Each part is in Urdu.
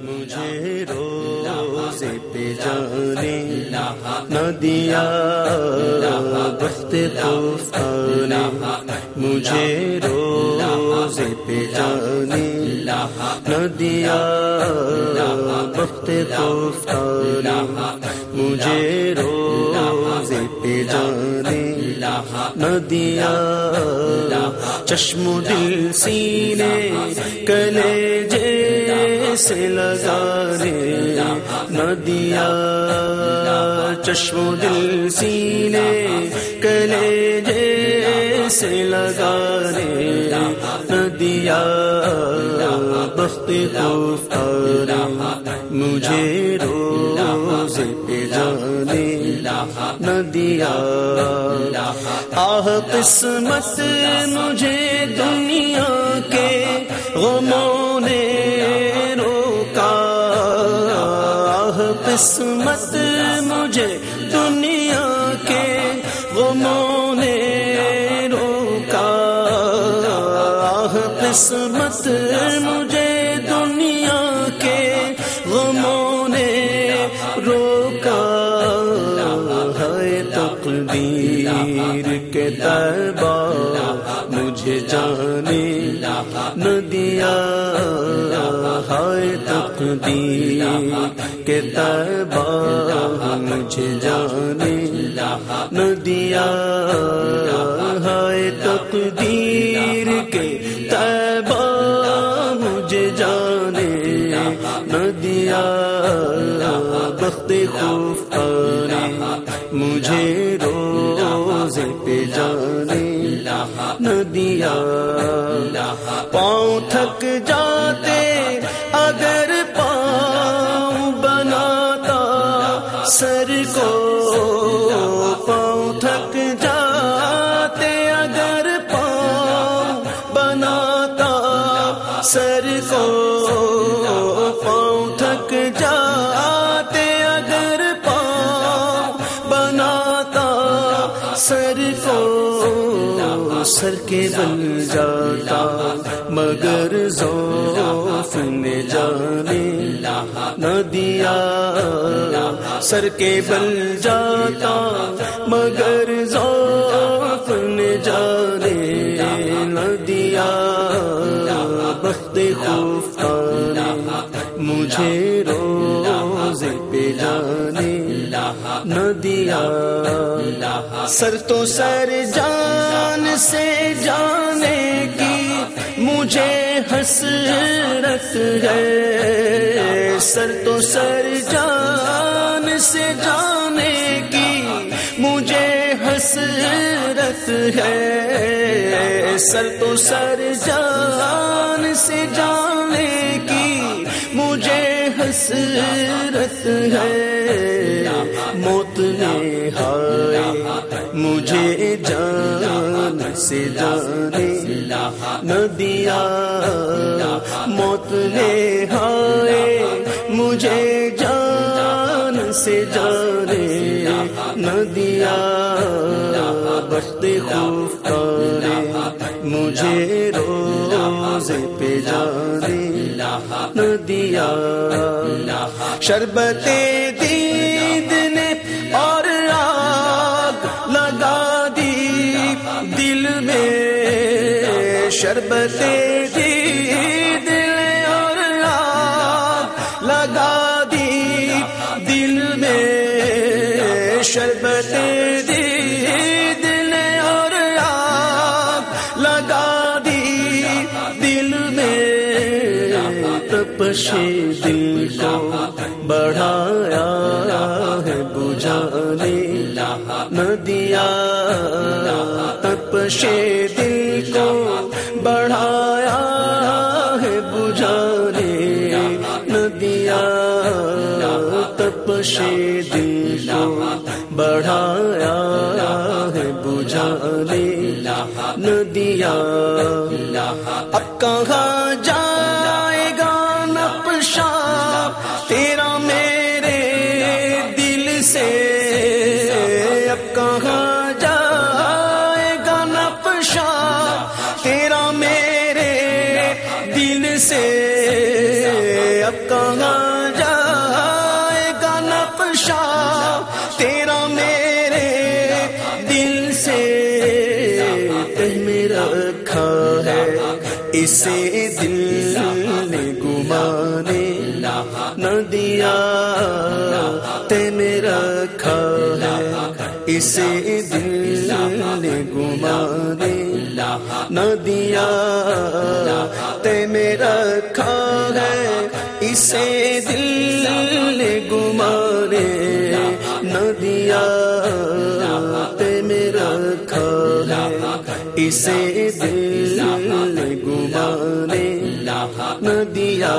مجھے روزے پہ جانے نہ دیا وقت خفتانے مجھے روزے پہ جانے نہ دیا وقت خفتانے مجھے جانے نہ دیا چشم دل سینے، کلے جیسے لگانے۔ نہ دیا چشم دل سینے، کلے جیسے لگانے۔ نہ دیا بخت خوفارا مجھے روز پہ جانے نہ دیا آہ، قسمت مجھے دنیا کے غموں نے روکا۔ آہ، قسمت مجھے دنیا کے غموں نے روکا۔ آہ، قسمت مجھے تقدیر کے تربا، مجھے جانے نہ دیا۔ ہے تقدیر کے تربا، مجھے جانے نہ دیا۔ ہے تقدیر کے تیبا مجھے جانے نہ دیا۔ بخت خوف آنے، مجھے نہ دیا۔ پاؤں تھک جاتے، اگر پاؤں بناتا، سر کو پاؤں تھک جاتے، اگر پاؤں بناتا، سر کو پاؤں تھک جاتے، اگر پاؤں بناتا، سر کو سر کے بن جاتا، مگر ذوف نے جانے نہ دیا۔ سر کے بل جاتا، مگر ذوف نے جانے نہ دیا۔ بخت خوف مجھے روز پہ جانے نہ دیا سر تو سر جان سے جانے کی مجھے حسرت ہے۔ سر تو سر جان سے جانے کی مجھے حسرت ہے۔ سر تو سر جان سے جانے کی حسرت ہے۔ موت نے ہائے، مجھے جان سے جانے۔ نہ دیا موت نے ہائے، مجھے جان سے جانے۔ نہ دیا بخت خوف کرے مجھے روز پہ جانے۔ دیا۔ شربت دید نے اور آگ لگا دی۔ دل میں شربت دید نے اور آگ لگا دی۔ دل میں شربت دید تپش دل کو بڑھایا ہے بجھانے۔ نہ دیا تپش دل کو بڑھایا ہے بجھانے۔ نہ دیا تپش دل کو بڑھایا ہے بجھانے۔ نہ دیا اب کہاں میں رکھا ہے۔ اسے دل نے گمانے نہ دیا۔ تین رکھا ہے۔ اسے دل نے گمانے نہ دیا۔ میرا رکھا ہے۔ اسے دل نے گمانے نہ دیا۔ اسے دل نے گمانے نہ دیا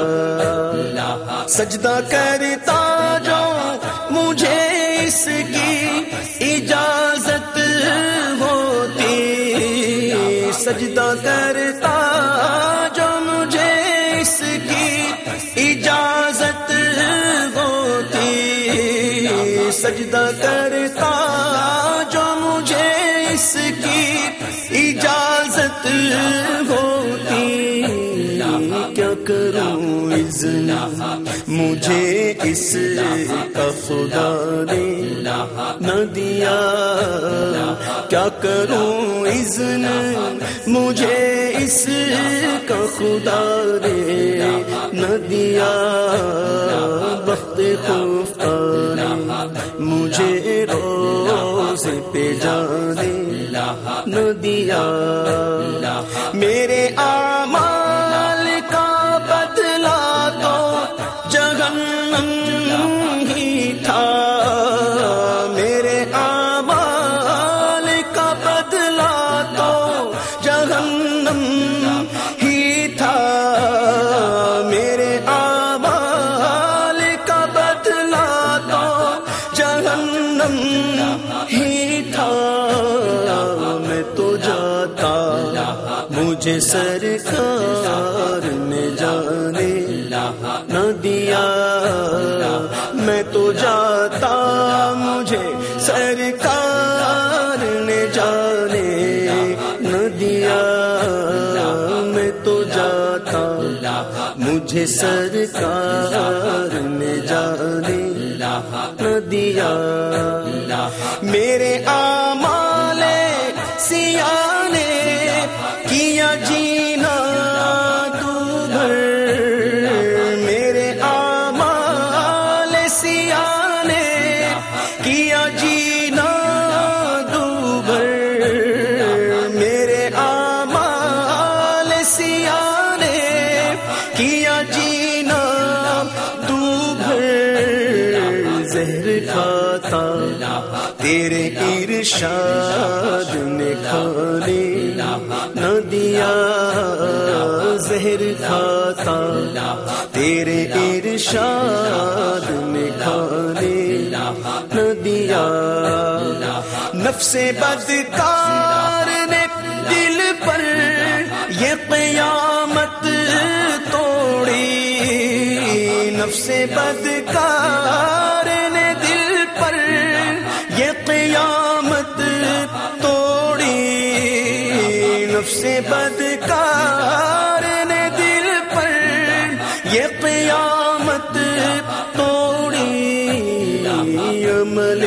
سجدہ کرتا جو مجھے اس کی اجازت ہوتی۔ سجدہ کرتا جو مجھے اس کی اجازت ہوتی۔ سجدہ کرتا جو مجھے اس کی اجازت ہوتی کیا کروں اذن مجھے اس کا خدا نے نہ دیا۔ کیا کروں اذن مجھے اس کا خدا نے نہ دیا۔ وقت خوف مجھے روز پہ جانے دیا۔ میرے آ سرکار نے جانے نہ دیا۔ میں تو جاتا، مجھے سرکار نے جانے نہ دیا۔ میں تو جاتا، مجھے سرکار نے جانے نہ دیا۔ میرے آمال نہ زہر کھاتا، تیرے ارشاد نے کھانے نہ دیا۔ نفس بدکار نے دل پر یہ قیامت توڑی۔ نفس بدکار سے بدکار نے دل پر یہ قیامت توڑی، عمل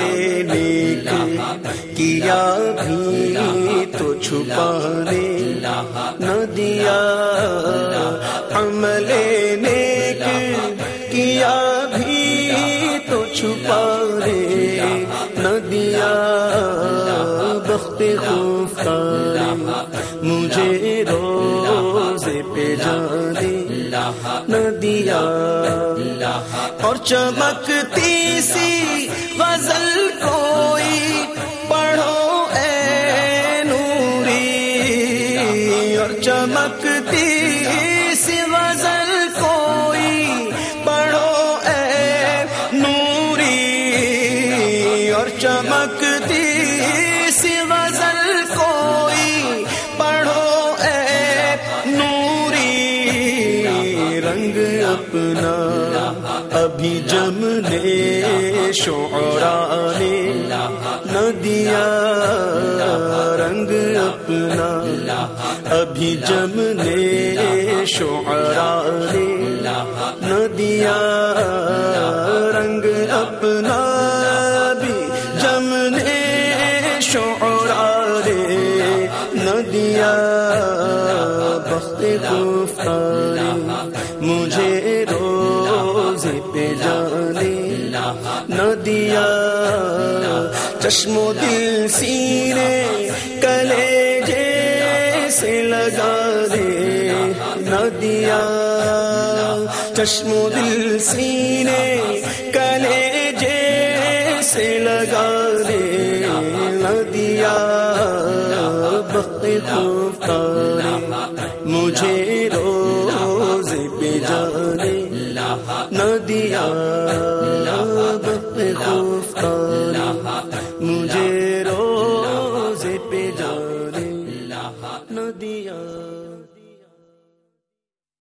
نیک کیا بھی تو چھپانے نہ دیا، عمل نہ دیا اور چمکتی سی غزل کوئی اپنا ابھی جمنے شعرا نے نہ دیا رنگ اپنا، ابھی جمنے شعرا نے نہ دیا رنگ اپنا بھی جمنے شعرا رے نہ دیا بخت گفتاری نہ دیا چشم و دل سینے، کلے جیسے لگا دے۔ نہ دیا چشم و دل سینے، کلے جیسے لگا دے۔ نہ دیا بخت مجھے روز پہ جانے۔ نہ دیا